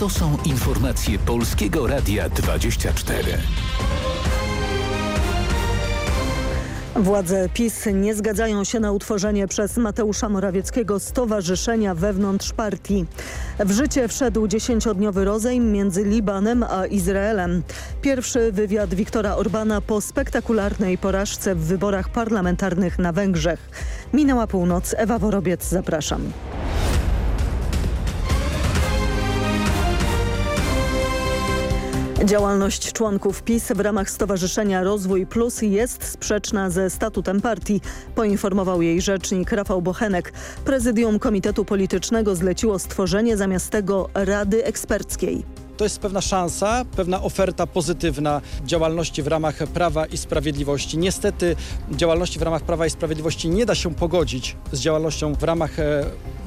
To są informacje Polskiego Radia 24. Władze PiS nie zgadzają się na utworzenie przez Mateusza Morawieckiego stowarzyszenia wewnątrz partii. W życie wszedł dziesięciodniowy rozejm między Libanem a Izraelem. Pierwszy wywiad Wiktora Orbana po spektakularnej porażce w wyborach parlamentarnych na Węgrzech. Minęła północ. Ewa Worobiec, zapraszam. Działalność członków PiS w ramach Stowarzyszenia Rozwój Plus jest sprzeczna ze statutem partii, poinformował jej rzecznik Rafał Bochenek. Prezydium Komitetu Politycznego zleciło stworzenie zamiast tego Rady Eksperckiej. To jest pewna szansa, pewna oferta pozytywna działalności w ramach Prawa i Sprawiedliwości. Niestety działalności w ramach Prawa i Sprawiedliwości nie da się pogodzić z działalnością w ramach e,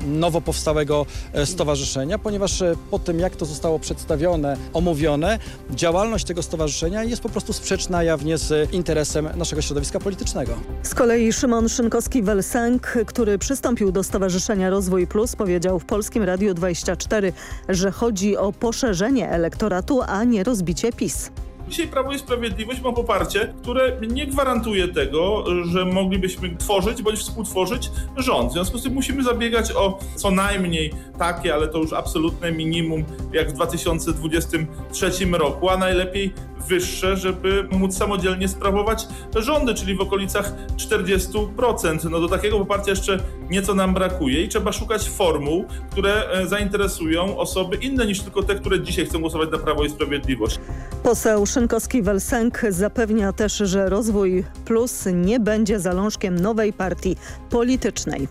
nowo powstałego e, stowarzyszenia, ponieważ e, po tym jak to zostało przedstawione, omówione, działalność tego stowarzyszenia jest po prostu sprzeczna jawnie z interesem naszego środowiska politycznego. Z kolei Szymon Szynkowski-Welsenk, który przystąpił do Stowarzyszenia Rozwój Plus, powiedział w Polskim Radiu 24, że chodzi o poszerzenie elektoratu, a nie rozbicie PiS. Dzisiaj Prawo i Sprawiedliwość ma poparcie, które nie gwarantuje tego, że moglibyśmy tworzyć bądź współtworzyć rząd. W związku z tym musimy zabiegać o co najmniej takie, ale to już absolutne minimum, jak w 2023 roku, a najlepiej wyższe, żeby móc samodzielnie sprawować rządy, czyli w okolicach 40%. No do takiego poparcia jeszcze nieco nam brakuje i trzeba szukać formuł, które e, zainteresują osoby inne niż tylko te, które dzisiaj chcą głosować na Prawo i Sprawiedliwość. Poseł Szynkowski-Welsenk zapewnia też, że Rozwój Plus nie będzie zalążkiem nowej partii politycznej.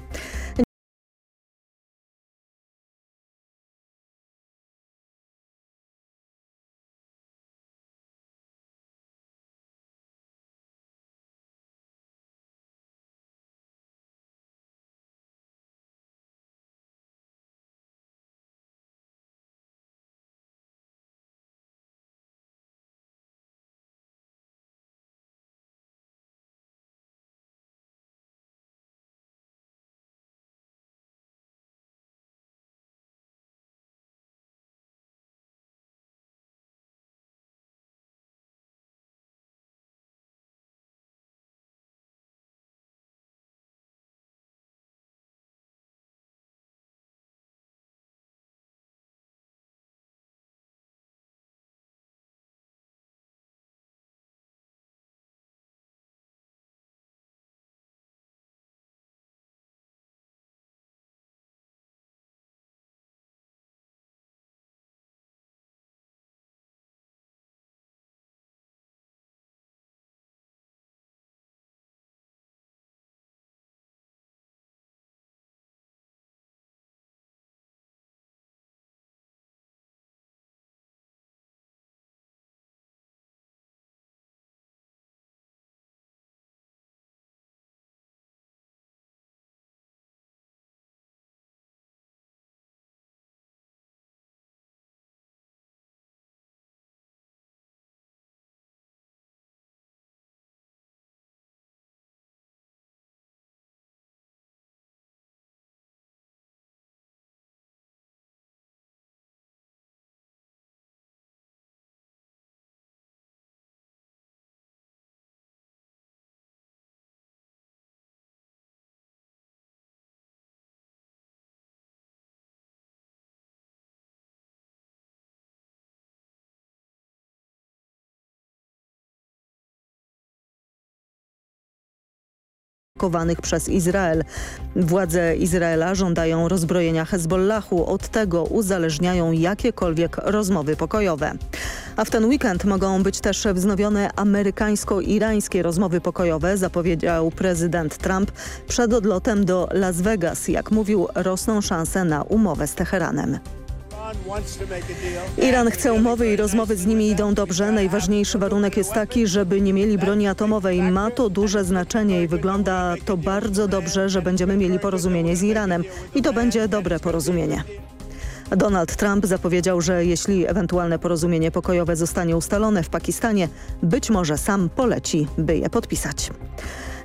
Przez Izrael. Władze Izraela żądają rozbrojenia Hezbollahu. Od tego uzależniają jakiekolwiek rozmowy pokojowe. A w ten weekend mogą być też wznowione amerykańsko-irańskie rozmowy pokojowe, zapowiedział prezydent Trump przed odlotem do Las Vegas. Jak mówił, rosną szanse na umowę z Teheranem. Iran chce umowy i rozmowy z nimi idą dobrze. Najważniejszy warunek jest taki, żeby nie mieli broni atomowej. Ma to duże znaczenie i wygląda to bardzo dobrze, że będziemy mieli porozumienie z Iranem. I to będzie dobre porozumienie. Donald Trump zapowiedział, że jeśli ewentualne porozumienie pokojowe zostanie ustalone w Pakistanie, być może sam poleci, by je podpisać.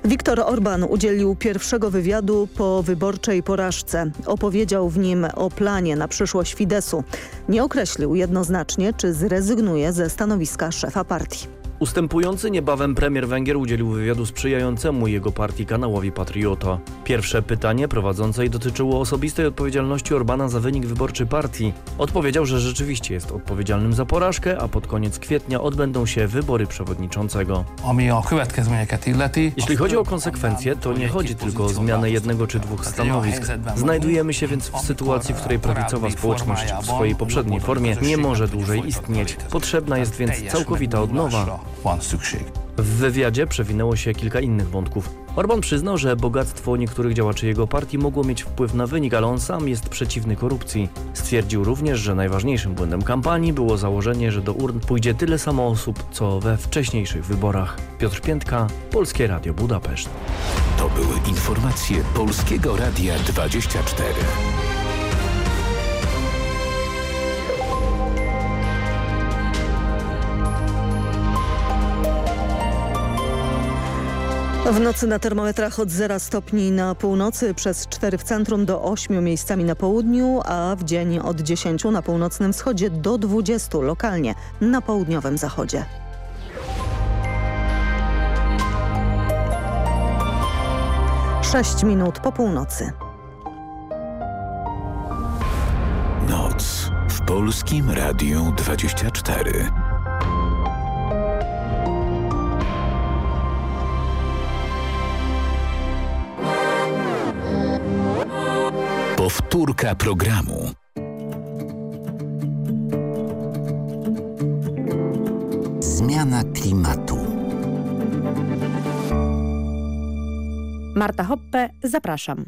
Viktor Orban udzielił pierwszego wywiadu po wyborczej porażce. Opowiedział w nim o planie na przyszłość Fidesu. Nie określił jednoznacznie, czy zrezygnuje ze stanowiska szefa partii. Ustępujący niebawem premier Węgier udzielił wywiadu sprzyjającemu jego partii kanałowi Patriota. Pierwsze pytanie prowadzącej dotyczyło osobistej odpowiedzialności Orbana za wynik wyborczy partii. Odpowiedział, że rzeczywiście jest odpowiedzialnym za porażkę, a pod koniec kwietnia odbędą się wybory przewodniczącego. Jeśli chodzi o konsekwencje, to nie chodzi tylko o zmianę jednego czy dwóch stanowisk. Znajdujemy się więc w sytuacji, w której prawicowa społeczność w swojej poprzedniej formie nie może dłużej istnieć. Potrzebna jest więc całkowita odnowa. Van szükség. W wywiadzie przewinęło się kilka innych wątków. Orban przyznał, że bogactwo niektórych działaczy jego partii mogło mieć wpływ na wynik, ale on sam jest przeciwny korupcji. Stwierdził również, że najważniejszym błędem kampanii było założenie, że do urn pójdzie tyle samo osób, co we wcześniejszych wyborach. Piotr Piętka, Polskie Radio Budapeszt. To były informacje Polskiego Radia 24. W nocy na termometrach od 0 stopni na północy, przez 4 w centrum do 8 miejscami na południu, a w dzień od 10 na północnym wschodzie do 20 lokalnie na południowym zachodzie. Sześć minut po północy. Noc w Polskim Radiu 24. Powtórka programu. Zmiana klimatu. Marta Hoppe, zapraszam.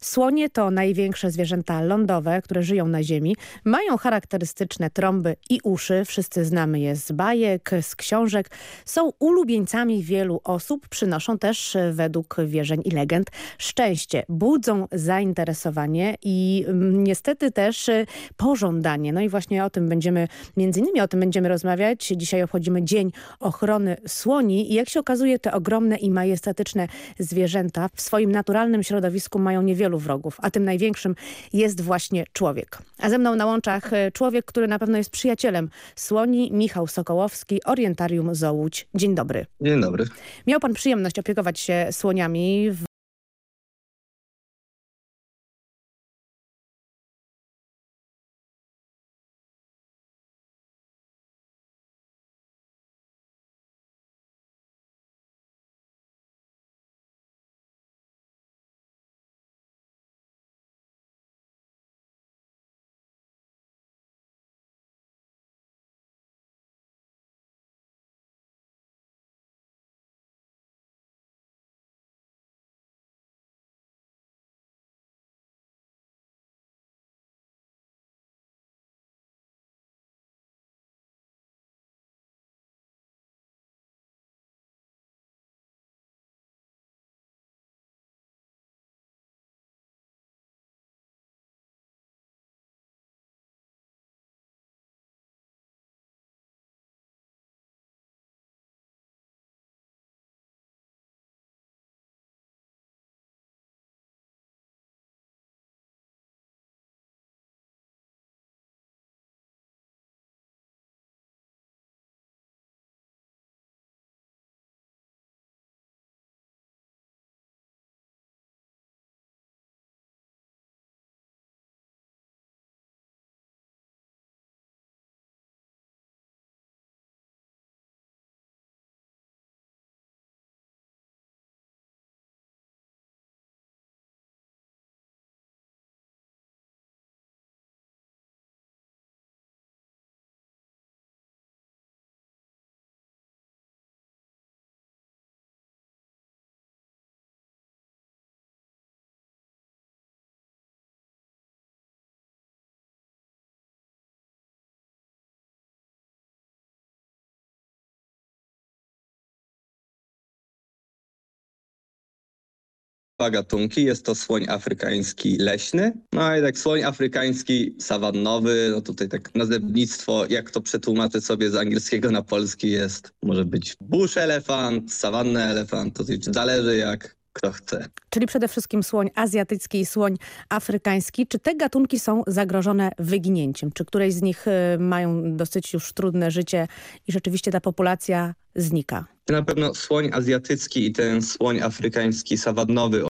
Słonie to największe zwierzęta lądowe, które żyją na ziemi. Mają charakterystyczne trąby i uszy. Wszyscy znamy je z bajek, z książek. Są ulubieńcami wielu osób. Przynoszą też, według wierzeń i legend, szczęście. Budzą zainteresowanie i mm, niestety też y, pożądanie. No i właśnie o tym będziemy, między innymi o tym będziemy rozmawiać. Dzisiaj obchodzimy Dzień Ochrony Słoni i jak się okazuje te ogromne i majestatyczne zwierzęta w swoim naturalnym środowisku mają niewielu wrogów, a tym największym jest właśnie człowiek. A ze mną na łączach e, człowiek, który na pewno jest przyjacielem słoni, Michał Sokołowski, Orientarium Zołódź. Dzień dobry. Dzień dobry. Miał pan przyjemność opiekować się słoniami w dwa gatunki. Jest to słoń afrykański leśny, no i tak słoń afrykański sawannowy. No tutaj tak nazewnictwo, jak to przetłumaczyć sobie z angielskiego na polski jest, może być bush elefant, sawanny elefant, to zależy jak kto chce. Czyli przede wszystkim słoń azjatycki i słoń afrykański. Czy te gatunki są zagrożone wyginięciem? Czy któreś z nich y, mają dosyć już trudne życie i rzeczywiście ta populacja znika? Na pewno słoń azjatycki i ten słoń afrykański sawannowy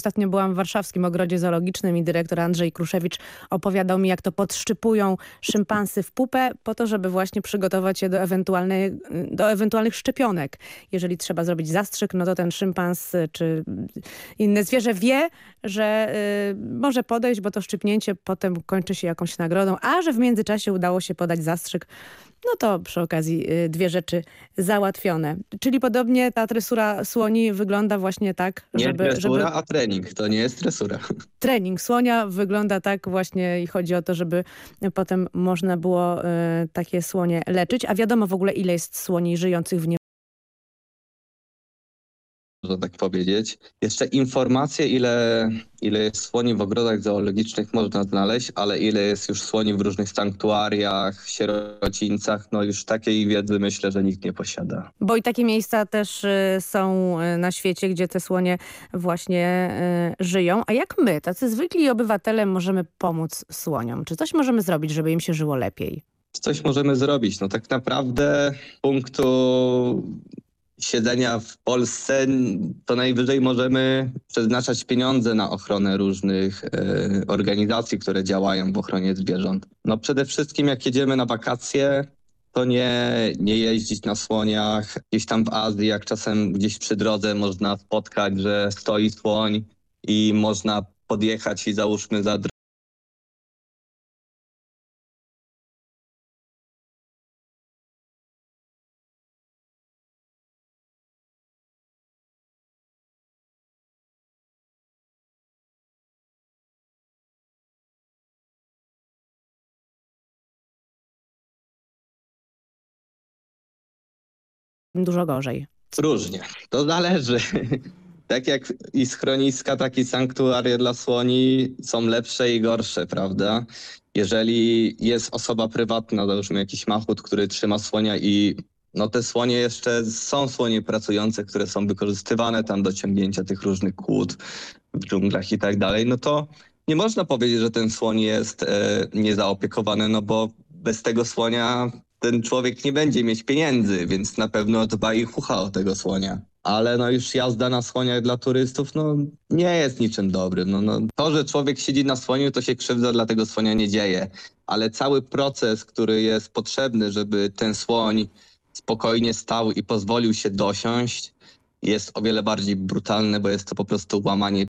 Ostatnio byłam w warszawskim ogrodzie zoologicznym i dyrektor Andrzej Kruszewicz opowiadał mi, jak to podszczypują szympansy w pupę po to, żeby właśnie przygotować je do, ewentualnej, do ewentualnych szczepionek. Jeżeli trzeba zrobić zastrzyk, no to ten szympans czy inne zwierzę wie, że y, może podejść, bo to szczypnięcie potem kończy się jakąś nagrodą, a że w międzyczasie udało się podać zastrzyk, no to przy okazji y, dwie rzeczy załatwione. Czyli podobnie ta tresura słoni wygląda właśnie tak, Nie żeby... tresura, żeby... a trening. To nie jest tresura. Trening słonia wygląda tak właśnie i chodzi o to, żeby potem można było y, takie słonie leczyć. A wiadomo w ogóle ile jest słoni żyjących w nie można tak powiedzieć. Jeszcze informacje, ile, ile jest słoni w ogrodach zoologicznych można znaleźć, ale ile jest już słoni w różnych sanktuariach, sierocińcach, no już takiej wiedzy myślę, że nikt nie posiada. Bo i takie miejsca też y, są y, na świecie, gdzie te słonie właśnie y, żyją. A jak my, tacy zwykli obywatele, możemy pomóc słoniom? Czy coś możemy zrobić, żeby im się żyło lepiej? Coś możemy zrobić. No tak naprawdę punktu siedzenia w Polsce, to najwyżej możemy przeznaczać pieniądze na ochronę różnych e, organizacji, które działają w ochronie zwierząt. No przede wszystkim jak jedziemy na wakacje, to nie, nie jeździć na słoniach. Gdzieś tam w Azji, jak czasem gdzieś przy drodze można spotkać, że stoi słoń i można podjechać i załóżmy za Dużo gorzej. Różnie. To zależy. Tak jak i schroniska, tak i sanktuaria dla słoni są lepsze i gorsze, prawda? Jeżeli jest osoba prywatna, załóżmy jakiś machut, który trzyma słonia i no te słonie jeszcze są słonie pracujące, które są wykorzystywane tam do ciągnięcia tych różnych kłód w dżunglach i tak dalej, no to nie można powiedzieć, że ten słoń jest e, niezaopiekowany, no bo bez tego słonia ten człowiek nie będzie mieć pieniędzy, więc na pewno dba i chucha o tego słonia. Ale no już jazda na słoniach dla turystów no, nie jest niczym dobrym. No, no, to, że człowiek siedzi na słoniu, to się krzywda dla tego słonia nie dzieje. Ale cały proces, który jest potrzebny, żeby ten słoń spokojnie stał i pozwolił się dosiąść, jest o wiele bardziej brutalny, bo jest to po prostu łamanie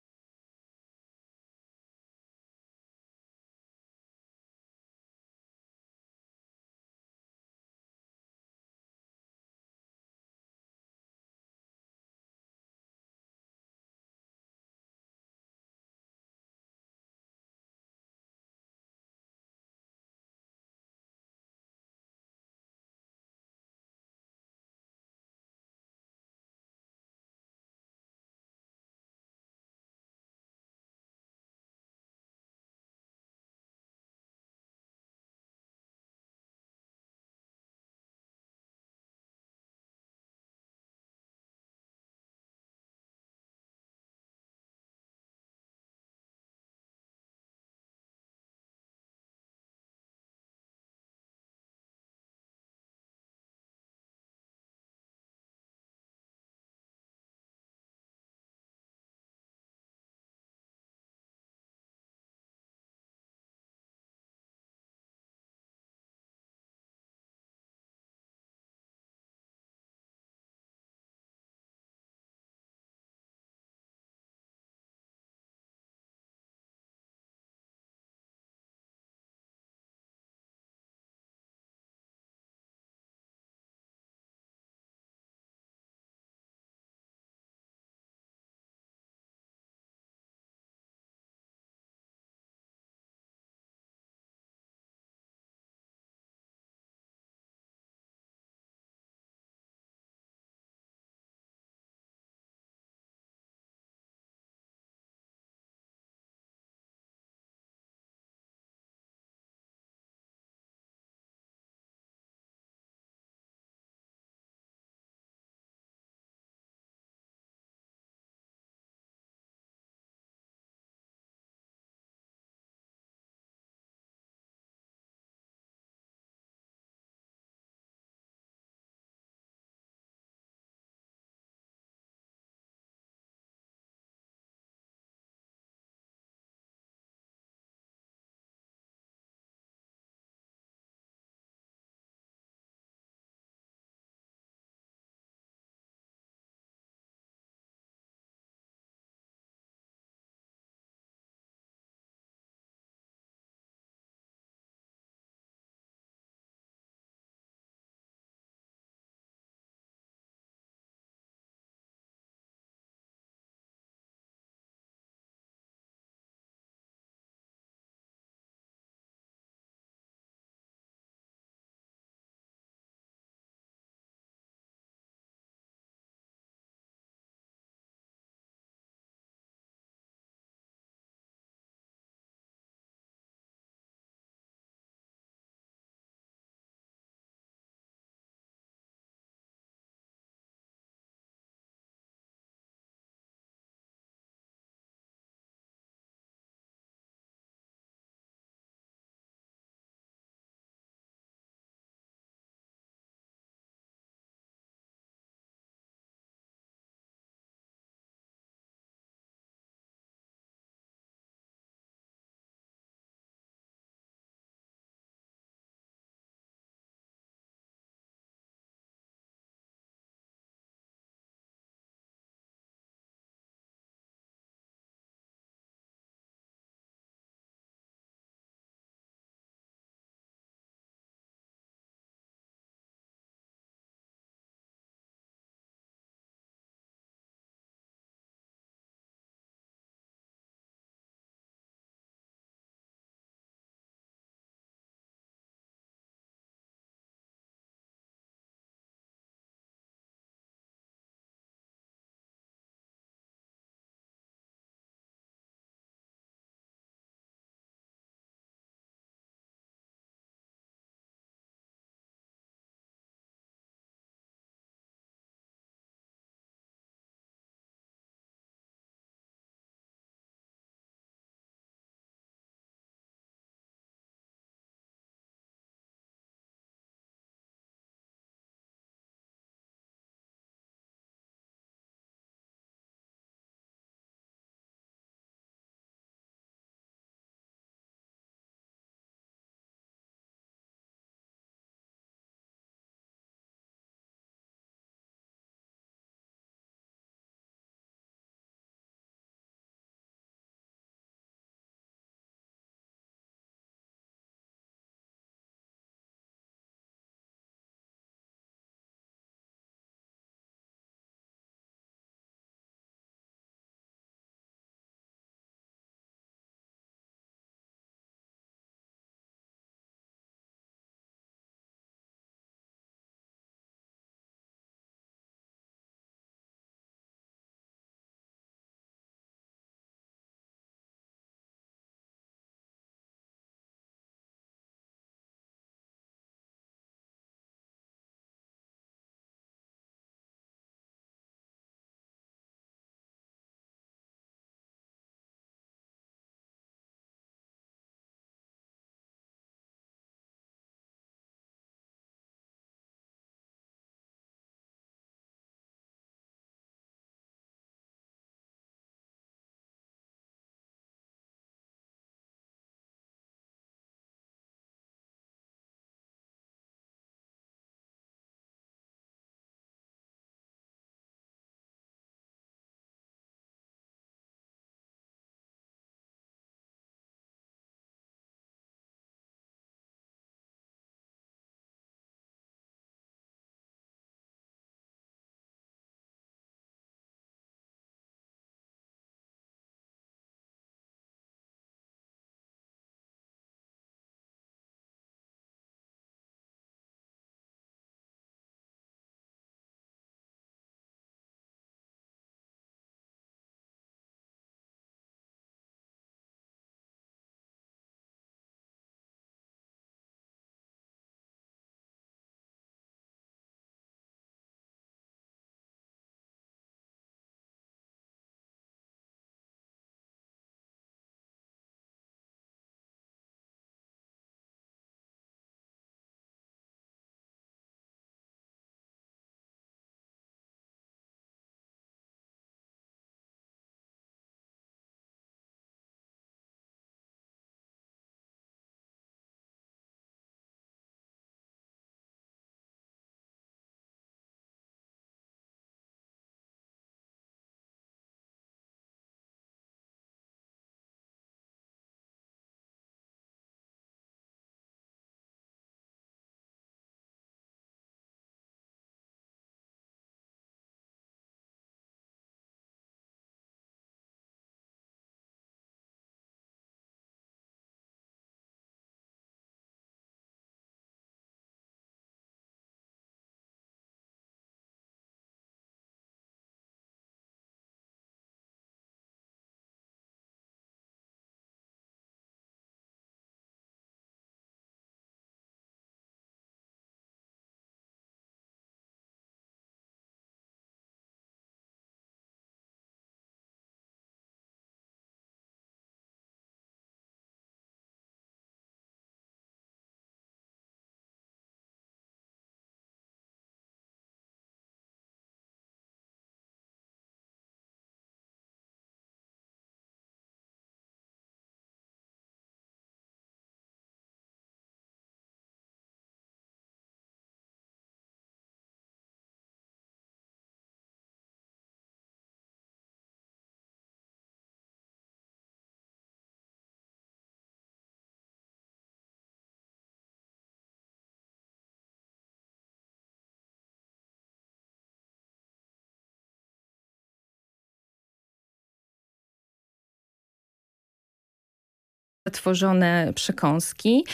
tworzone przekąski.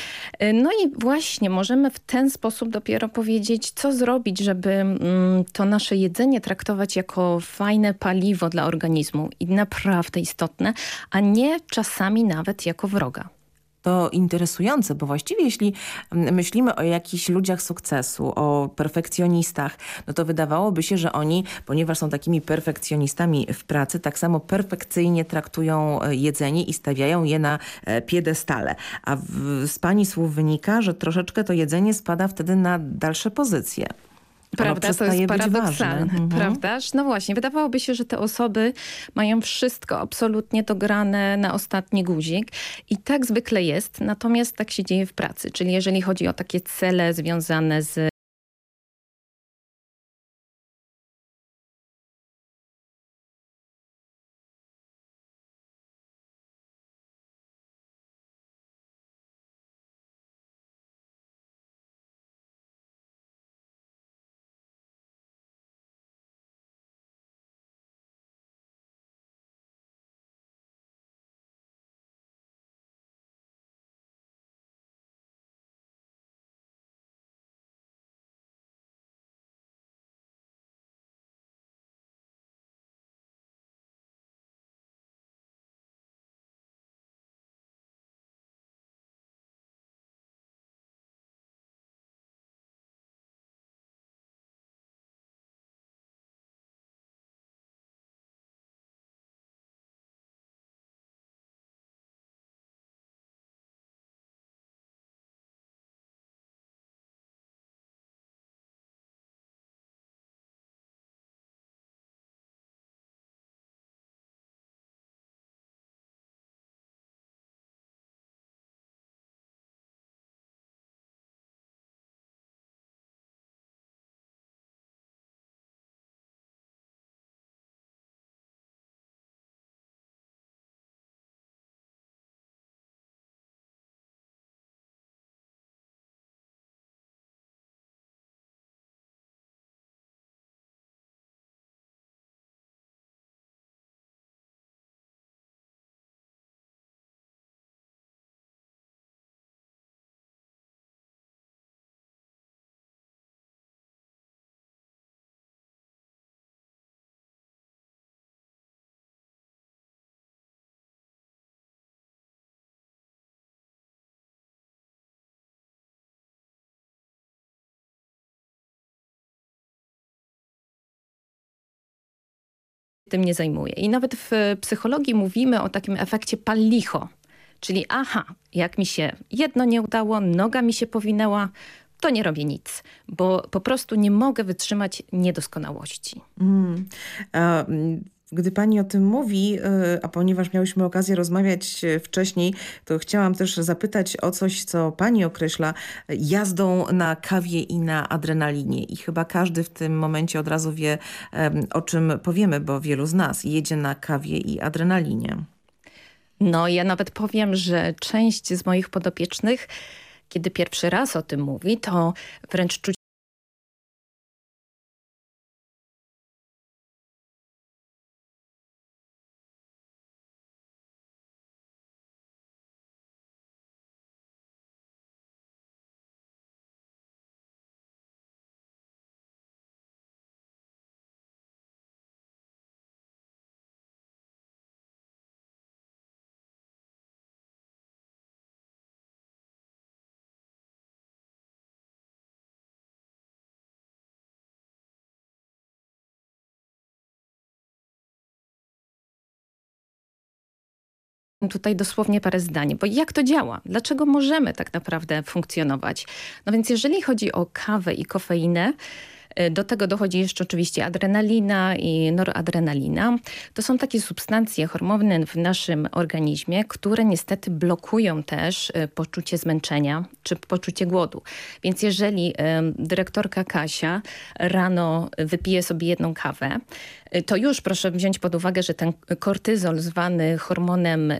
No i właśnie możemy w ten sposób dopiero powiedzieć, co zrobić, żeby mm, to nasze jedzenie traktować jako fajne paliwo dla organizmu i naprawdę istotne, a nie czasami nawet jako wroga to interesujące, bo właściwie jeśli myślimy o jakichś ludziach sukcesu, o perfekcjonistach, no to wydawałoby się, że oni, ponieważ są takimi perfekcjonistami w pracy, tak samo perfekcyjnie traktują e, jedzenie i stawiają je na e, piedestale. A w, z pani słów wynika, że troszeczkę to jedzenie spada wtedy na dalsze pozycje. Prawda, to jest paradoksalne, mhm. prawdaż? No właśnie, wydawałoby się, że te osoby mają wszystko absolutnie dograne na ostatni guzik i tak zwykle jest, natomiast tak się dzieje w pracy, czyli jeżeli chodzi o takie cele związane z tym nie zajmuje. I nawet w psychologii mówimy o takim efekcie pal-licho, czyli aha, jak mi się jedno nie udało, noga mi się powinęła, to nie robię nic, bo po prostu nie mogę wytrzymać niedoskonałości. Mm. A, gdy pani o tym mówi, y, a ponieważ miałyśmy okazję rozmawiać y, wcześniej, to chciałam też zapytać o coś, co pani określa jazdą na kawie i na adrenalinie. I chyba każdy w tym momencie od razu wie, o czym powiemy, bo wielu z nas jedzie na kawie i adrenalinie. No, ja nawet powiem, że część z moich podopiecznych, kiedy pierwszy raz o tym mówi, to wręcz czuć Tutaj dosłownie parę zdań, bo jak to działa? Dlaczego możemy tak naprawdę funkcjonować? No więc jeżeli chodzi o kawę i kofeinę, do tego dochodzi jeszcze oczywiście adrenalina i noradrenalina. To są takie substancje, hormony w naszym organizmie, które niestety blokują też y, poczucie zmęczenia czy poczucie głodu. Więc jeżeli dyrektorka Kasia rano wypije sobie jedną kawę, to już proszę wziąć pod uwagę, że ten kortyzol zwany hormonem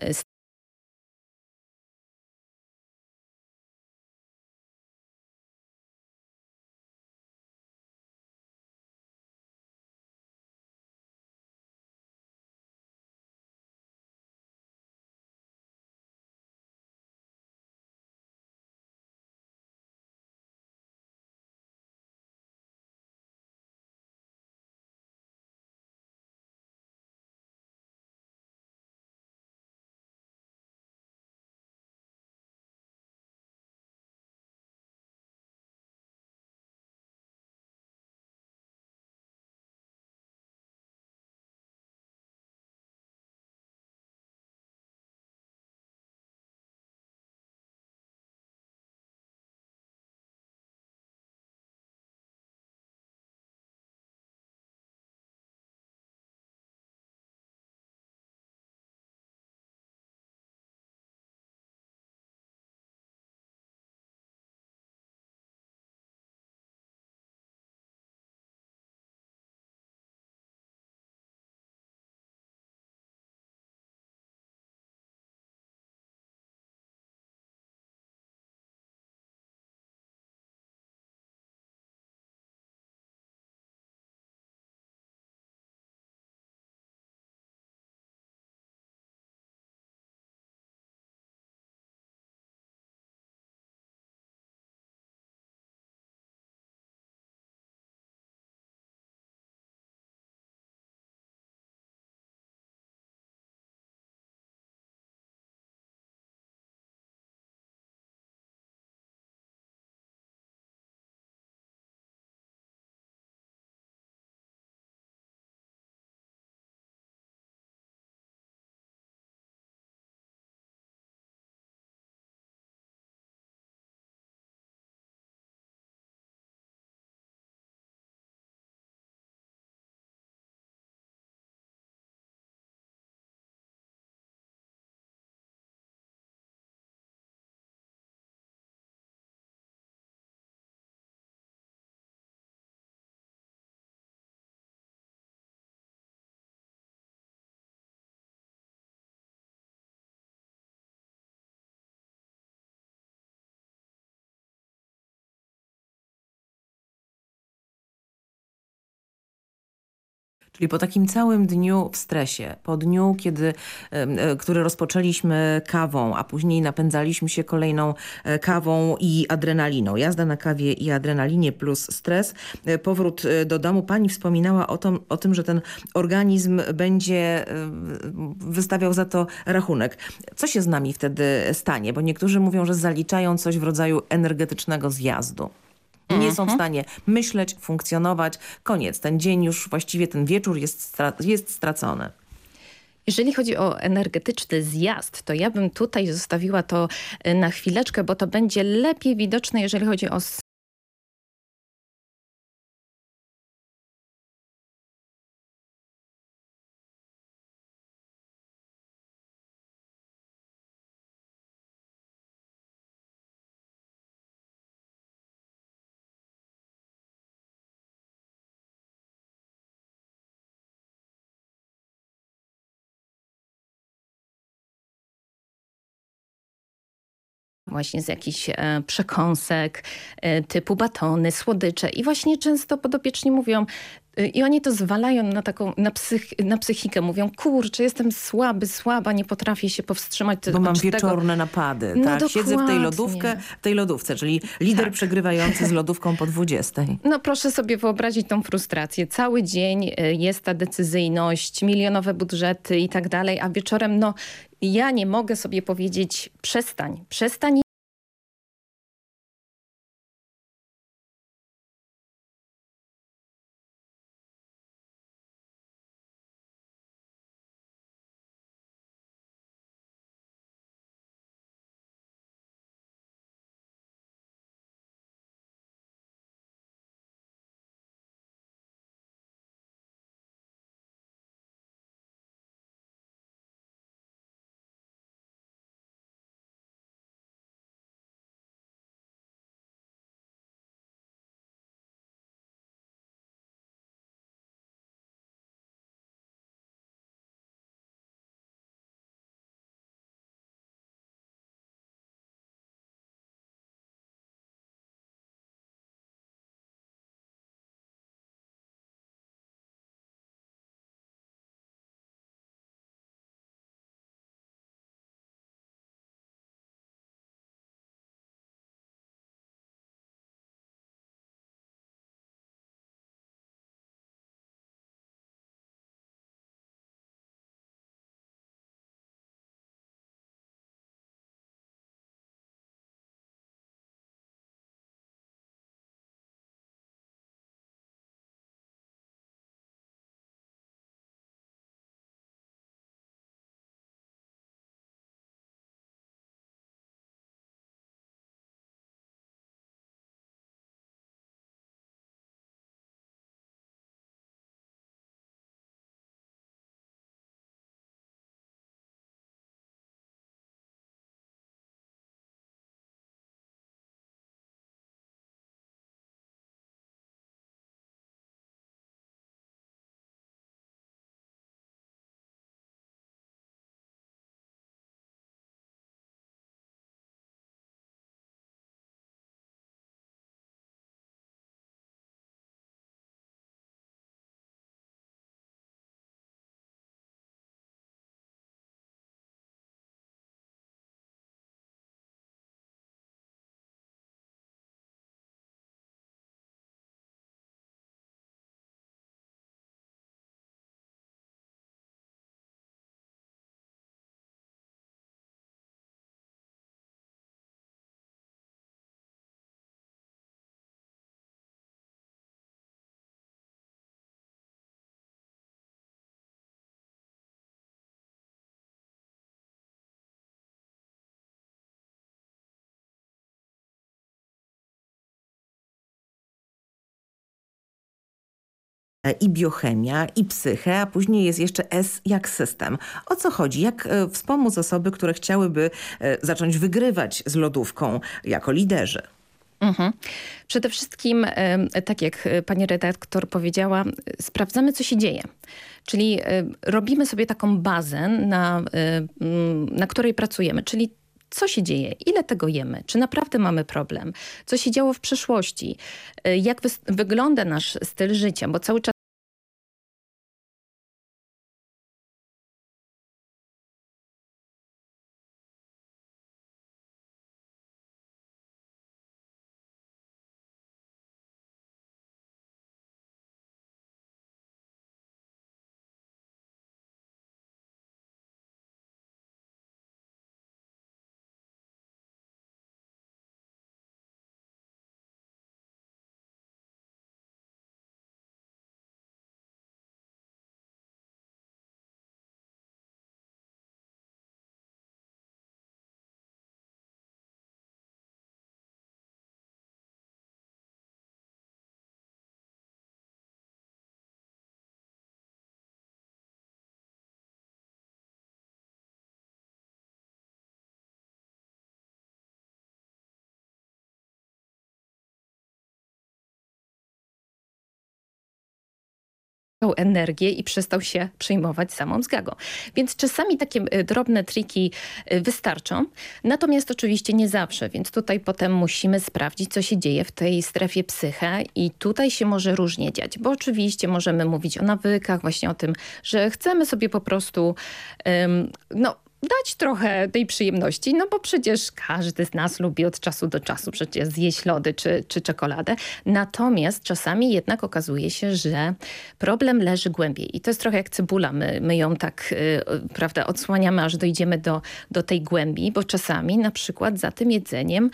Czyli po takim całym dniu w stresie, po dniu, kiedy, e, który rozpoczęliśmy kawą, a później napędzaliśmy się kolejną e, kawą i adrenaliną. Jazda na kawie i adrenalinie plus stres. E, powrót do domu. Pani wspominała o, o tym, że ten organizm będzie wystawiał za to rachunek. Co się z nami wtedy stanie? Bo niektórzy mówią, że zaliczają coś w rodzaju energetycznego zjazdu. Nie są w mhm. stanie myśleć, funkcjonować. Koniec. Ten dzień już, właściwie ten wieczór jest, stra jest stracony. Jeżeli chodzi o energetyczny zjazd, to ja bym tutaj zostawiła to e, na chwileczkę, bo to będzie lepiej widoczne, jeżeli chodzi o właśnie z jakichś e, przekąsek e, typu batony, słodycze i właśnie często podopieczni mówią, e, i oni to zwalają na taką, na, psych, na psychikę. Mówią, kurczę, jestem słaby, słaba, nie potrafię się powstrzymać. Bo mam wieczorne tego. napady, no tak? Dokładnie. Siedzę w tej lodówce, w tej lodówce, czyli lider tak. przegrywający z lodówką po 20. No proszę sobie wyobrazić tą frustrację. Cały dzień jest ta decyzyjność, milionowe budżety i tak dalej, a wieczorem no ja nie mogę sobie powiedzieć przestań, przestań i biochemia, i psychę, a później jest jeszcze S jak system. O co chodzi? Jak e, wspomóc osoby, które chciałyby e, zacząć wygrywać z lodówką jako liderzy? Mhm. Przede wszystkim, tak jak pani redaktor powiedziała, sprawdzamy, co się dzieje. Czyli robimy sobie taką bazę, na, na której pracujemy, czyli co się dzieje, ile tego jemy, czy naprawdę mamy problem, co się działo w przeszłości, jak wygląda nasz styl życia, bo cały czas energię i przestał się przejmować samą zgagą. Więc czasami takie e, drobne triki e, wystarczą, natomiast oczywiście nie zawsze, więc tutaj potem musimy sprawdzić, co się dzieje w tej strefie psyche i tutaj się może różnie dziać, bo oczywiście możemy mówić o nawykach, właśnie o tym, że chcemy sobie po prostu um, no, dać trochę tej przyjemności, no bo przecież każdy z nas lubi od czasu do czasu przecież zjeść lody czy, czy czekoladę. Natomiast czasami jednak okazuje się, że problem leży głębiej i to jest trochę jak cebula. My, my ją tak y, prawda, odsłaniamy, aż dojdziemy do, do tej głębi, bo czasami na przykład za tym jedzeniem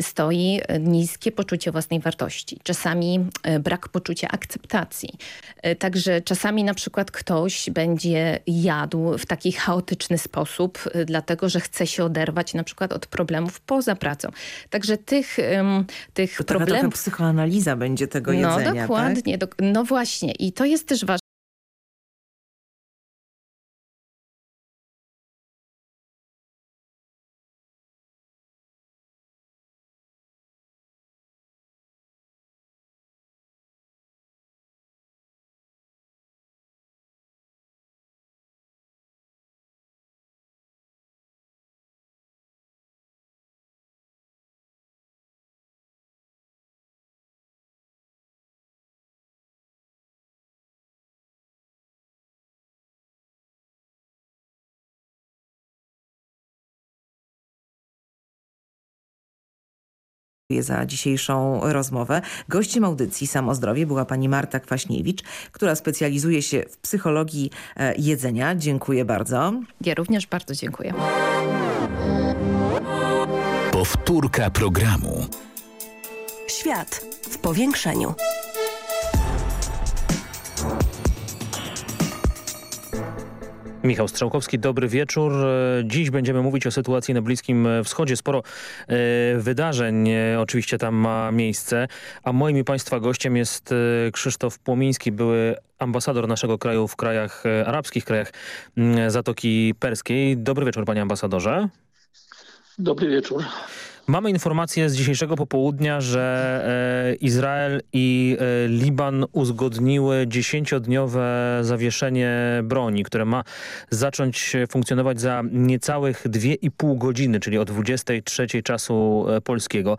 stoi niskie poczucie własnej wartości. Czasami y, brak poczucia akceptacji. Y, także czasami na przykład ktoś będzie jadł w taki chaotyczny sposób, Y, dlatego że chce się oderwać na przykład od problemów poza pracą. Także tych, um, tych to problemów... psychoanaliza będzie tego no, jedzenia, No dokładnie. Tak? Do, no właśnie. I to jest też ważne. za dzisiejszą rozmowę. Gościem audycji Samo Zdrowie była pani Marta Kwaśniewicz, która specjalizuje się w psychologii e, jedzenia. Dziękuję bardzo. Ja również bardzo dziękuję. Powtórka programu. Świat w powiększeniu. Michał Strzałkowski, dobry wieczór. Dziś będziemy mówić o sytuacji na Bliskim Wschodzie. Sporo e, wydarzeń e, oczywiście tam ma miejsce, a moim i Państwa gościem jest e, Krzysztof Płomiński, były ambasador naszego kraju w krajach arabskich, krajach Zatoki Perskiej. Dobry wieczór, panie ambasadorze. Dobry wieczór. Mamy informację z dzisiejszego popołudnia, że e, Izrael i e, Liban uzgodniły dziesięciodniowe zawieszenie broni, które ma zacząć funkcjonować za niecałych dwie i pół godziny, czyli o 23 czasu e, polskiego.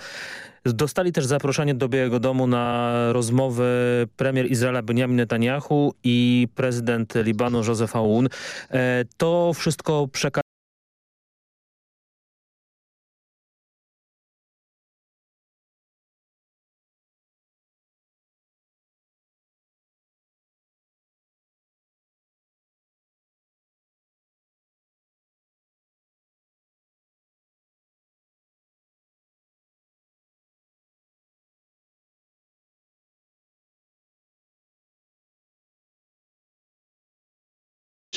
Dostali też zaproszenie do Białego Domu na rozmowy premier Izraela Benjamin Netanyahu i prezydent Libanu Joseph Aoun. To wszystko przekazuje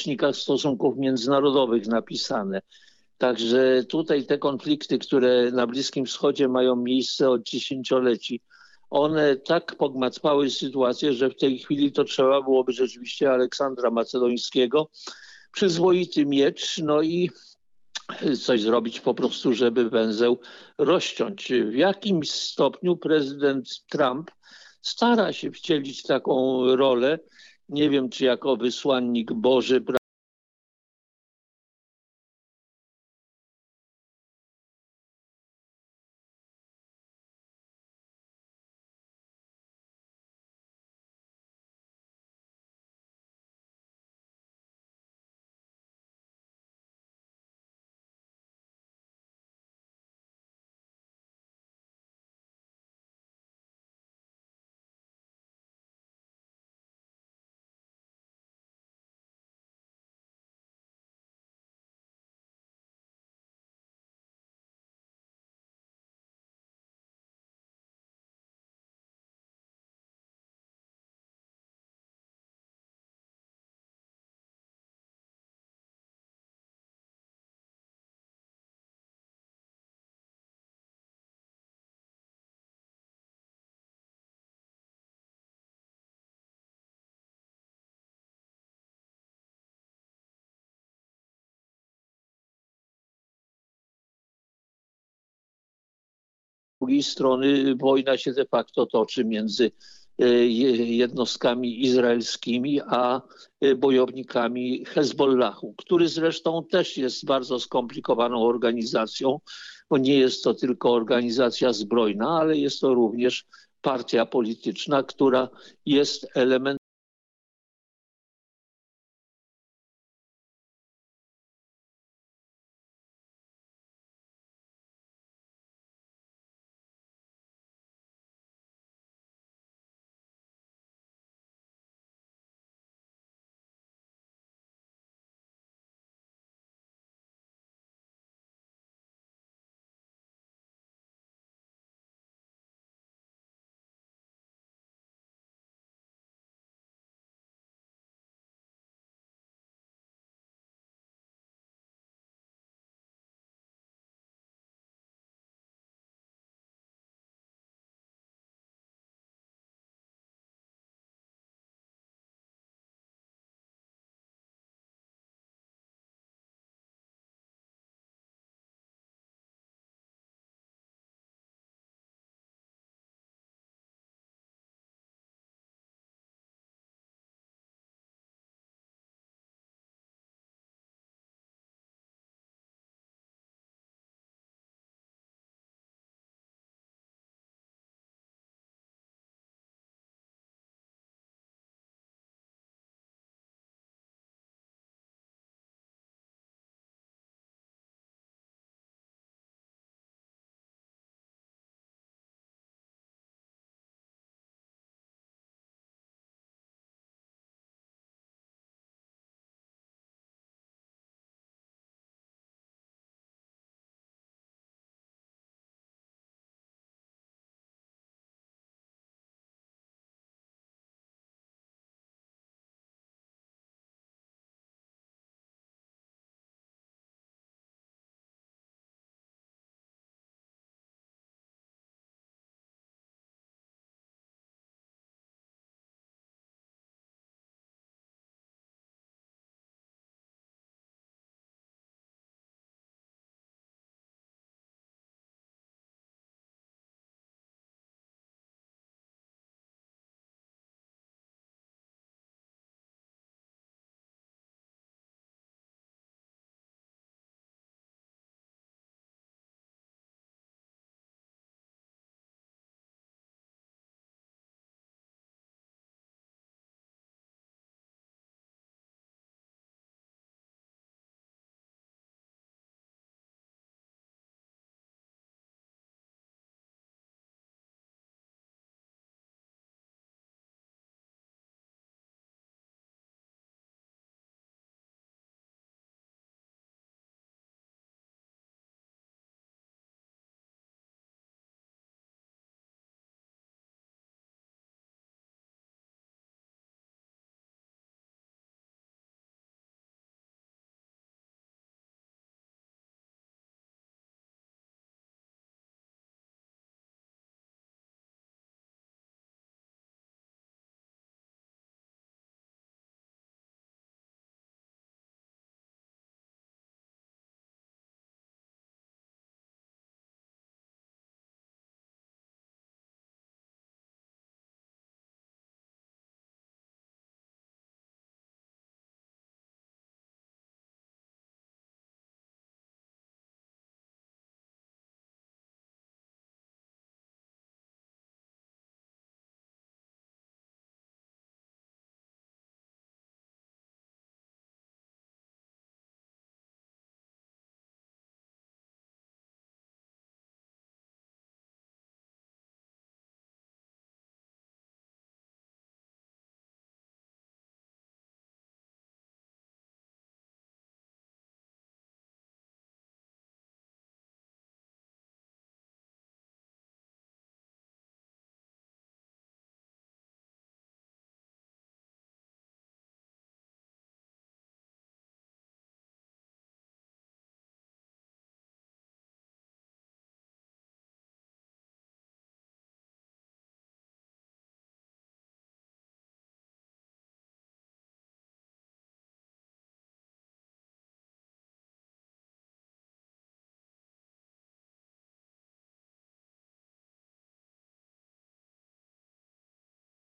Rzecznika Stosunków Międzynarodowych napisane. Także tutaj te konflikty, które na Bliskim Wschodzie mają miejsce od dziesięcioleci, one tak pogmacpały sytuację, że w tej chwili to trzeba byłoby rzeczywiście Aleksandra Macedońskiego, przyzwoity miecz, no i coś zrobić po prostu, żeby węzeł rozciąć. W jakimś stopniu prezydent Trump stara się wcielić taką rolę, nie wiem czy jako wysłannik Boży, drugiej strony wojna się de facto toczy między jednostkami izraelskimi, a bojownikami Hezbollahu, który zresztą też jest bardzo skomplikowaną organizacją, bo nie jest to tylko organizacja zbrojna, ale jest to również partia polityczna, która jest elementem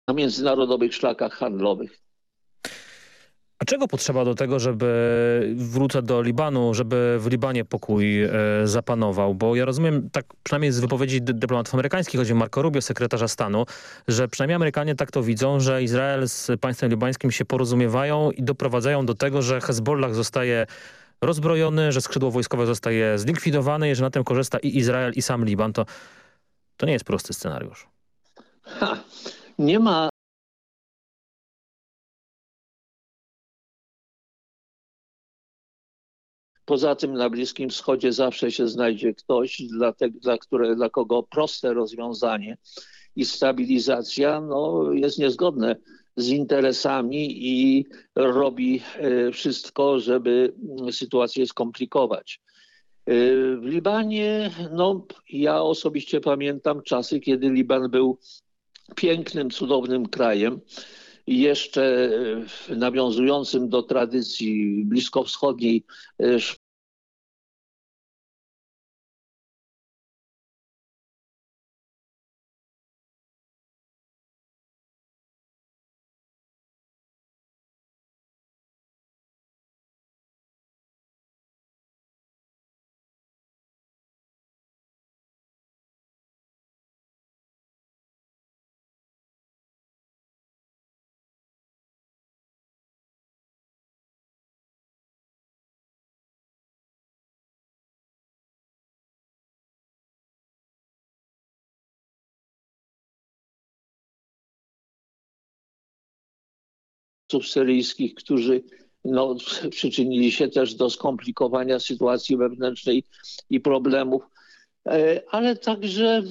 na międzynarodowych szlakach handlowych. A czego potrzeba do tego, żeby wrócę do Libanu, żeby w Libanie pokój e, zapanował? Bo ja rozumiem, tak przynajmniej z wypowiedzi dy dyplomatów amerykańskich, chodzi o Marco Rubio, sekretarza stanu, że przynajmniej Amerykanie tak to widzą, że Izrael z państwem libańskim się porozumiewają i doprowadzają do tego, że Hezbollah zostaje rozbrojony, że skrzydło wojskowe zostaje zlikwidowane i że na tym korzysta i Izrael i sam Liban. To, to nie jest prosty scenariusz. Ha, nie ma Poza tym na Bliskim Wschodzie zawsze się znajdzie ktoś, dla, te, dla, które, dla kogo proste rozwiązanie i stabilizacja no, jest niezgodne z interesami i robi e, wszystko, żeby sytuację skomplikować. E, w Libanie, no, ja osobiście pamiętam czasy, kiedy Liban był pięknym, cudownym krajem, jeszcze nawiązującym do tradycji bliskowschodniej syryjskich, którzy no, przyczynili się też do skomplikowania sytuacji wewnętrznej i problemów, e, ale także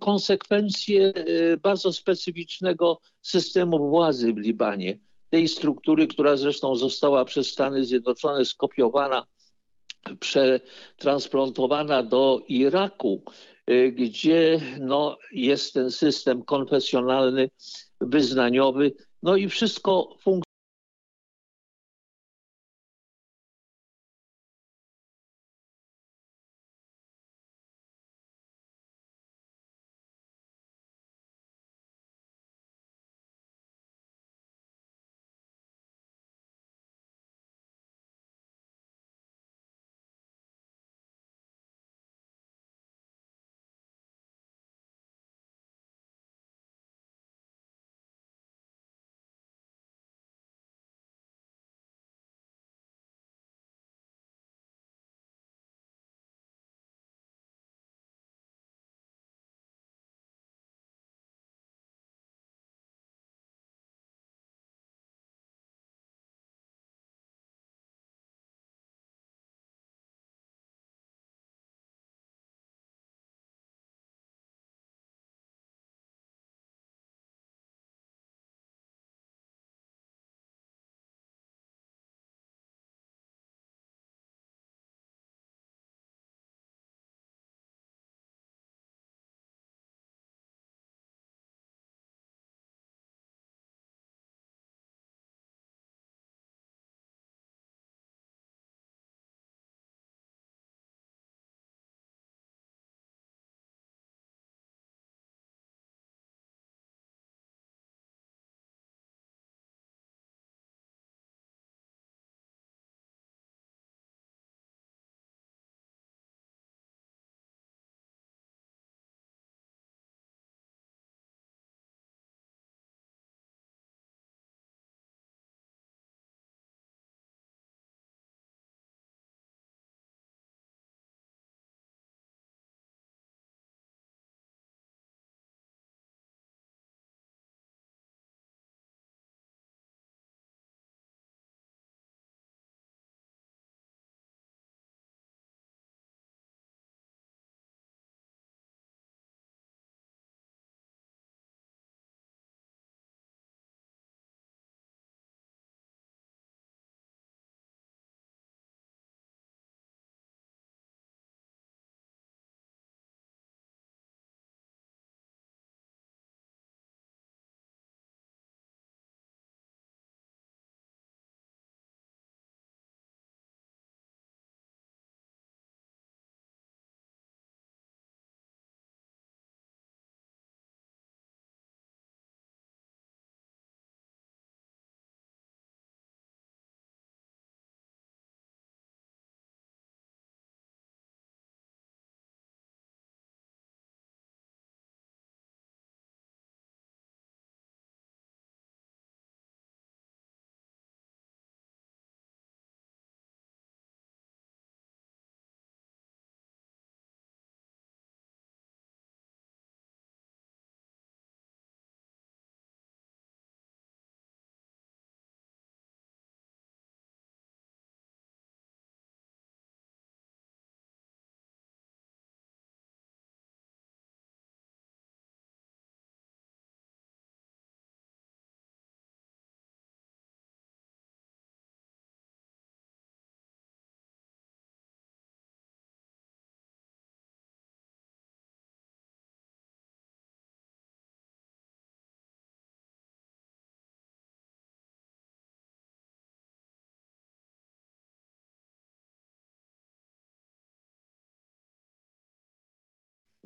konsekwencje e, bardzo specyficznego systemu władzy w Libanie. Tej struktury, która zresztą została przez Stany Zjednoczone skopiowana, przetransplantowana do Iraku, e, gdzie no, jest ten system konfesjonalny, wyznaniowy, no i wszystko funkcjonuje.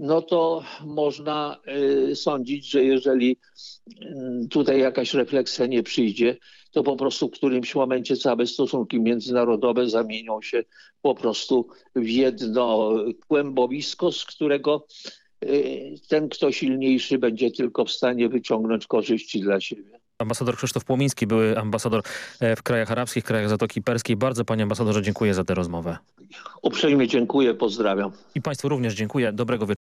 No to można y, sądzić, że jeżeli y, tutaj jakaś refleksja nie przyjdzie, to po prostu w którymś momencie całe stosunki międzynarodowe zamienią się po prostu w jedno kłębowisko, z którego y, ten, kto silniejszy, będzie tylko w stanie wyciągnąć korzyści dla siebie. Ambasador Krzysztof Płomiński, były ambasador e, w krajach arabskich, krajach Zatoki Perskiej. Bardzo panie ambasadorze dziękuję za tę rozmowę. Uprzejmie dziękuję, pozdrawiam. I państwu również dziękuję. Dobrego wieczoru.